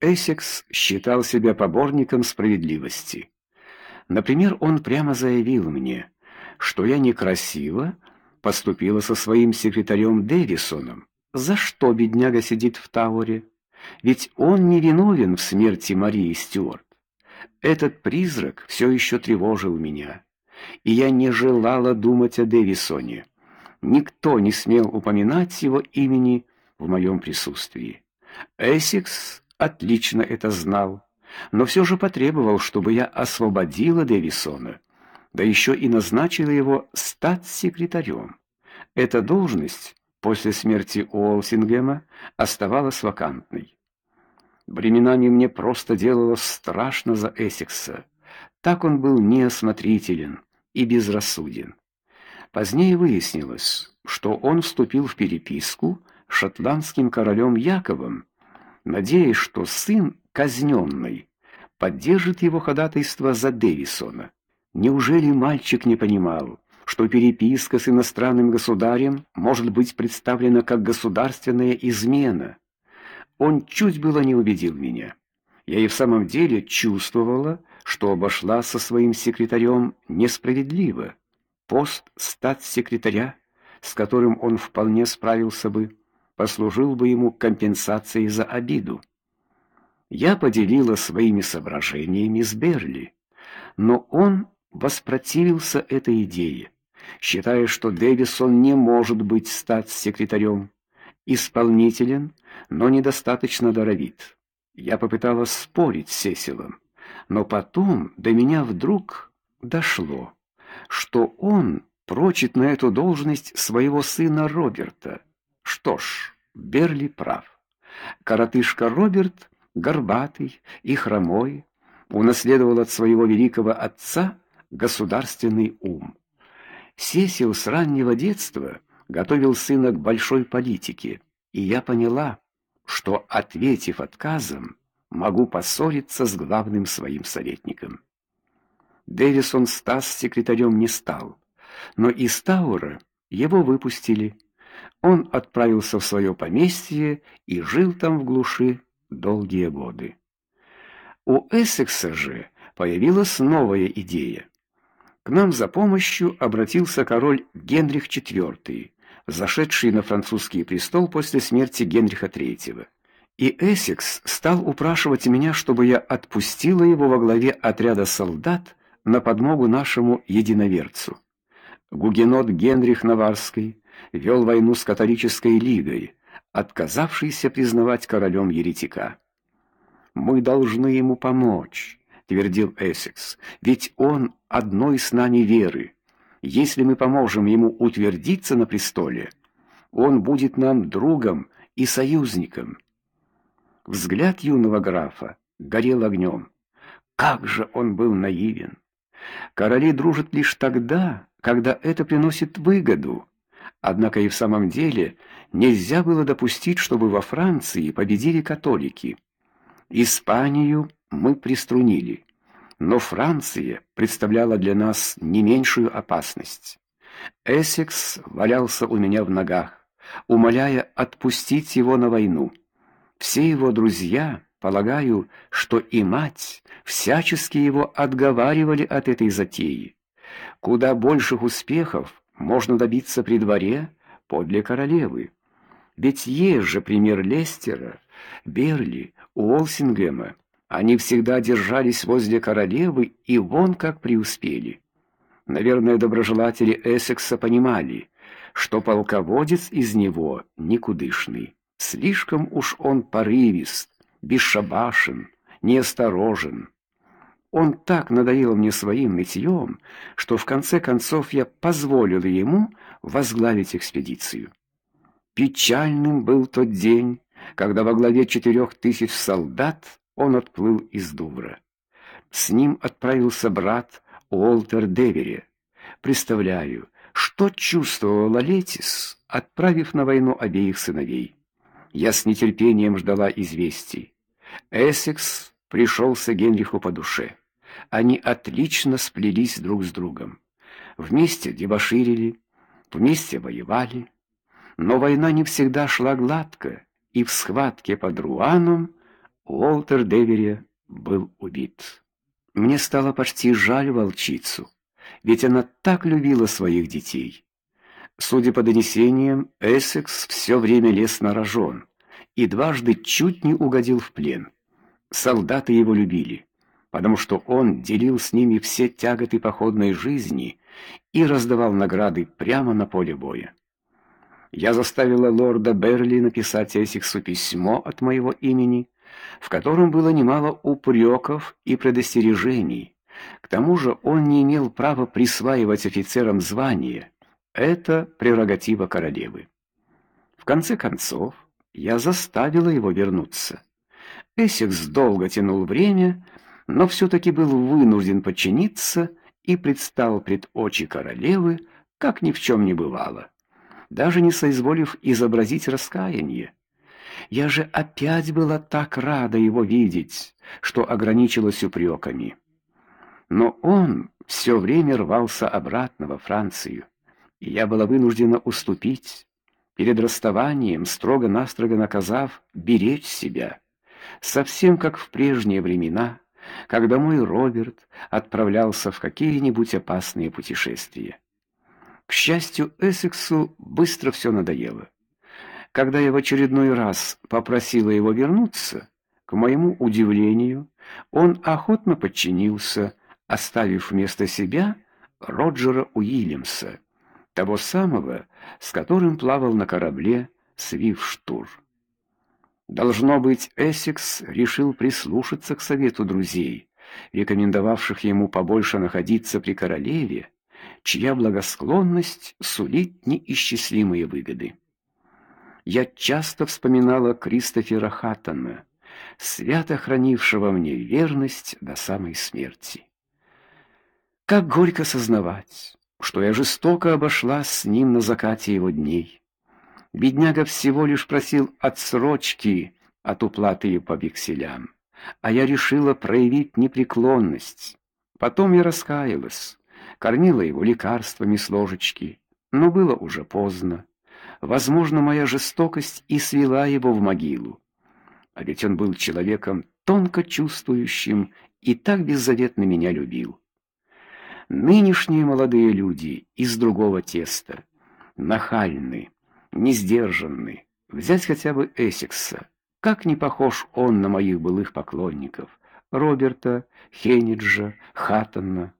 Эссекс считал себя поборником справедливости. Например, он прямо заявил мне, что я некрасиво поступила со своим секретарем Дэвисоном. За что бедняга сидит в Тауэре? Ведь он не виновен в смерти Марии Стюарт. Этот призрак все еще тревожил меня, и я не желала думать о Дэвисоне. Никто не смел упоминать его имени в моем присутствии. Эссекс отлично это знал, но все же потребовал, чтобы я освободила Дэвисона, да еще и назначила его стать секретарем. Эта должность после смерти Уолсингема оставалась вакантной. Временами мне просто делало страшно за Эссекса. Так он был неосмотрителен и безрассуден. Позднее выяснилось, что он вступил в переписку с шотландским королем Яковом, надеясь, что сын казненный поддержит его ходатайство за Дэвисона. Неужели мальчик не понимал, что переписка с иностранным государем может быть представлена как государственная измена? Он чуть было не убедил меня. Я и в самом деле чувствовала, что обошла со своим секретарем несправедливо. Пост статс-секретаря, с которым он вполне справился бы, послужил бы ему компенсацией за обиду. Я поделила своими соображениями с Берли, но он воспротивился этой идее, считая, что Дэвисон не может быть статс-секретарем, исполнителен, но недостаточно даровит. Я попыталась спорить с Сесилом, но потом до меня вдруг дошло, что он прочит на эту должность своего сына Роберта. Что ж, Берли прав. Коротышка Роберт, горбатый и хромой, унаследовал от своего великого отца государственный ум. Сесил с раннего детства готовил сына к большой политике, и я поняла, что ответив отказом, могу поссориться с главным своим советником. Дэвисон Стас секретарем не стал, но из Таура его выпустили. Он отправился в свое поместье и жил там в глуши долгие годы. У Эссекса же появилась новая идея. К нам за помощью обратился король Генрих IV, зашедший на французский престол после смерти Генриха III. И Эссекс стал упрашивать меня, чтобы я отпустила его во главе отряда солдат на подмогу нашему единоверцу. Гугенот Генрих Наварский вел войну с католической лигой, отказавшейся признавать королем еретика. Мы должны ему помочь, твердил Эссекс. Ведь он одной с нами веры. Если мы поможем ему утвердиться на престоле, он будет нам другом и союзником. Взгляд юного графа горел огнем. Как же он был наивен. Короли дружат лишь тогда, когда это приносит выгоду. Однако и в самом деле нельзя было допустить, чтобы во Франции победили католики. Испанию мы приструнили, но Франция представляла для нас не меньшую опасность. Эссекс валялся у меня в ногах, умоляя отпустить его на войну. Все его друзья, полагаю, что и мать всячески его отговаривали от этой затеи. Куда больших успехов можно добиться при дворе подле королевы. Ведь есть же пример Лестера, Берли, Уолсингема. Они всегда держались возле королевы и вон как преуспели. Наверное, доброжелатели Эссекса понимали, что полководец из него никудышный. Слишком уж он порывист, бесшабашен, неосторожен. Он так надоел мне своим нытьем, что в конце концов я позволил ему возглавить экспедицию. Печальным был тот день, когда во главе четырех тысяч солдат он отплыл из Дувра. С ним отправился брат Уолтер Девери. Представляю, что чувствовала Летис, отправив на войну обеих сыновей. Я с нетерпением ждала известий. Эссекс пришелся Генриху по душе. Они отлично сплелись друг с другом. Вместе дебоширили, вместе воевали. Но война не всегда шла гладко, и в схватке под Руаном Уолтер Девери был убит. Мне стало почти жаль волчицу, ведь она так любила своих детей. Судя по донесениям, Эссекс все время лез на рожон и дважды чуть не угодил в плен. Солдаты его любили, потому что он делил с ними все тяготы походной жизни и раздавал награды прямо на поле боя. Я заставила лорда Берли написать Эссексу письмо от моего имени, в котором было немало упреков и предостережений. К тому же он не имел права присваивать офицерам звания. Это прерогатива королевы. В конце концов, я заставила его вернуться. Эссекс долго тянул время, но все таки был вынужден подчиниться и предстал пред очи королевы, как ни в чем не бывало, даже не соизволив изобразить раскаяние. Я же опять была так рада его видеть, что ограничилась упреками. Но он все время рвался обратно во Францию, и я была вынуждена уступить, перед расставанием строго-настрого наказав беречь себя, совсем как в прежние времена, когда мой Роберт отправлялся в какие-нибудь опасные путешествия. К счастью, Эссексу быстро все надоело. Когда я в очередной раз попросила его вернуться, к моему удивлению, он охотно подчинился, оставив вместо себя Роджера Уильямса, того самого, с которым плавал на корабле Свифштур. Должно быть, Эссекс решил прислушаться к совету друзей, рекомендовавших ему побольше находиться при королеве, чья благосклонность сулит неисчислимые выгоды я часто вспоминала Кристофера Хаттона, свято хранившего мне верность до самой смерти. Как горько сознавать, что я жестоко обошлась с ним на закате его дней. Бедняга всего лишь просил отсрочки от уплаты по векселям, а я решила проявить непреклонность. Потом я раскаялась, кормила его лекарствами с ложечки, но было уже поздно. Возможно, моя жестокость и свела его в могилу. А ведь он был человеком тонко чувствующим и так беззаветно меня любил. Нынешние молодые люди из другого теста, нахальны, несдержанны. Взять хотя бы Эссекса. Как не похож он на моих былых поклонников: Роберта, Хениджа, Хаттона.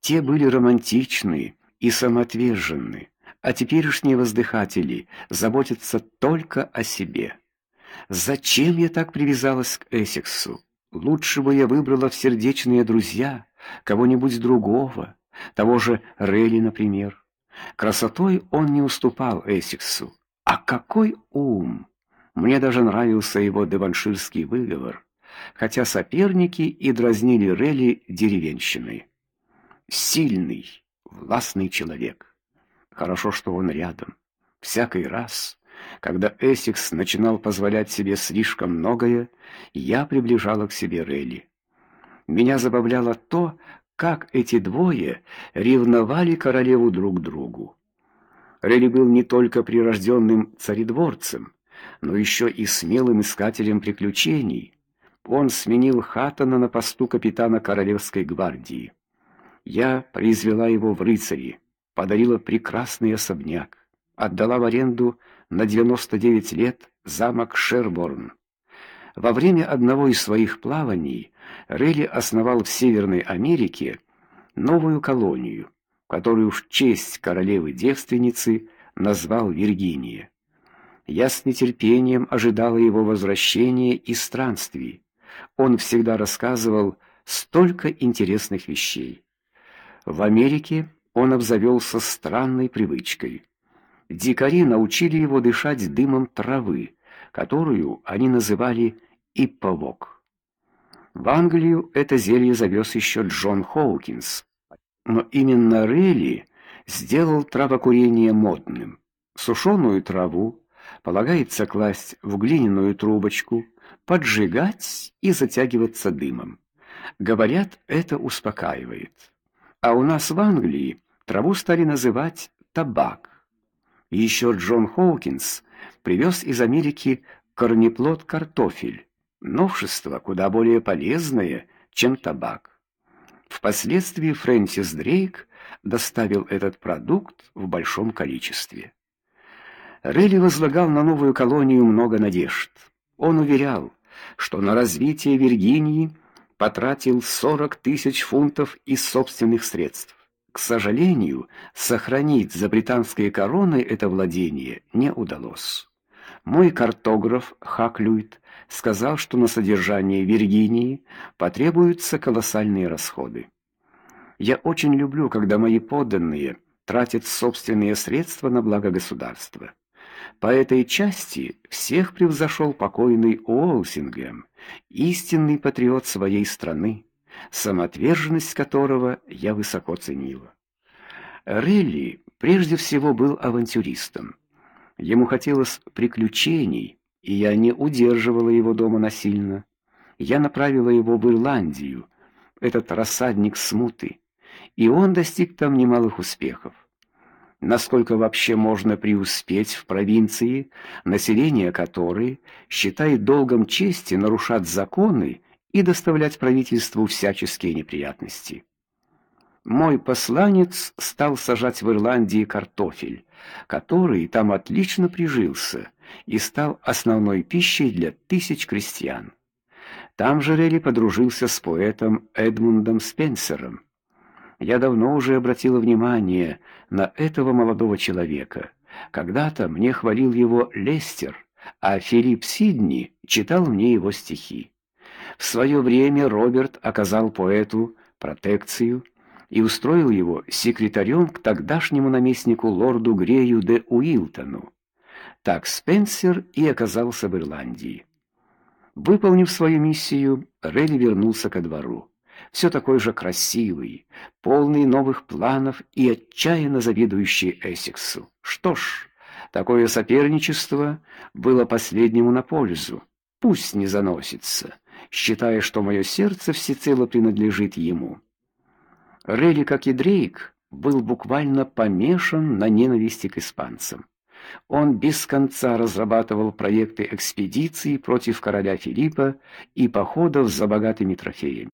Те были романтичны и самоотверженны а теперешние воздыхатели заботятся только о себе. Зачем я так привязалась к Эссексу? Лучше бы я выбрала в сердечные друзья кого-нибудь другого, того же Релли, например. Красотой он не уступал Эссексу. А какой ум! Мне даже нравился его деванширский выговор, хотя соперники и дразнили Релли деревенщиной. Сильный, властный человек. Хорошо, что он рядом. Всякий раз, когда Эссекс начинал позволять себе слишком многое, я приближала к себе Релли. Меня забавляло то, как эти двое ревновали королеву друг другу. Релли был не только прирожденным царедворцем, но еще и смелым искателем приключений. Он сменил Хаттона на посту капитана королевской гвардии. Я произвела его в рыцари подарила прекрасный особняк, отдала в аренду на 99 лет замок Шерборн. Во время одного из своих плаваний Релли основал в Северной Америке новую колонию, которую в честь королевы-девственницы назвал Виргиния. Я с нетерпением ожидала его возвращения из странствий. Он всегда рассказывал столько интересных вещей. В Америке он обзавелся странной привычкой. Дикари научили его дышать дымом травы, которую они называли ипповок. В Англию это зелье завез еще Джон Хоукинс, но именно Релли сделал травокурение модным. Сушеную траву полагается класть в глиняную трубочку, поджигать и затягиваться дымом. Говорят, это успокаивает. А у нас в Англии траву стали называть табак. Еще Джон Хоукинс привез из Америки корнеплод картофель. новшество куда более полезное, чем табак. Впоследствии Фрэнсис Дрейк доставил этот продукт в большом количестве. Релли возлагал на новую колонию много надежд. Он уверял, что на развитие Виргинии потратил 40 тысяч фунтов из собственных средств. К сожалению, сохранить за британской короной это владение не удалось. Мой картограф Хаклюйт сказал, что на содержание Виргинии потребуются колоссальные расходы. Я очень люблю, когда мои подданные тратят собственные средства на благо государства. По этой части всех превзошел покойный Уолсингем, истинный патриот своей страны, самоотверженность которого я высоко ценила. Релли прежде всего был авантюристом. Ему хотелось приключений, и я не удерживала его дома насильно. Я направила его в Ирландию, этот рассадник смуты, и он достиг там немалых успехов. Насколько вообще можно преуспеть в провинции, население которой считает долгом чести нарушать законы и доставлять правительству всяческие неприятности? Мой посланец стал сажать в Ирландии картофель, который там отлично прижился и стал основной пищей для тысяч крестьян. Там же Релли подружился с поэтом Эдмундом Спенсером. Я давно уже обратила внимание на этого молодого человека. Когда-то мне хвалил его Лестер, а Филипп Сидни читал мне его стихи. В свое время Роберт оказал поэту протекцию и устроил его секретарем к тогдашнему наместнику лорду Грею де Уилтону. Так Спенсер и оказался в Ирландии. Выполнив свою миссию, Релли вернулся ко двору. Все такой же красивый, полный новых планов и отчаянно завидующий Эссексу. Что ж, такое соперничество было последнему на пользу. Пусть не заносится, считая, что мое сердце всецело принадлежит ему. Релли, как и Дрейк, был буквально помешан на ненависти к испанцам. Он без конца разрабатывал проекты экспедиций против короля Филиппа и походов за богатыми трофеями.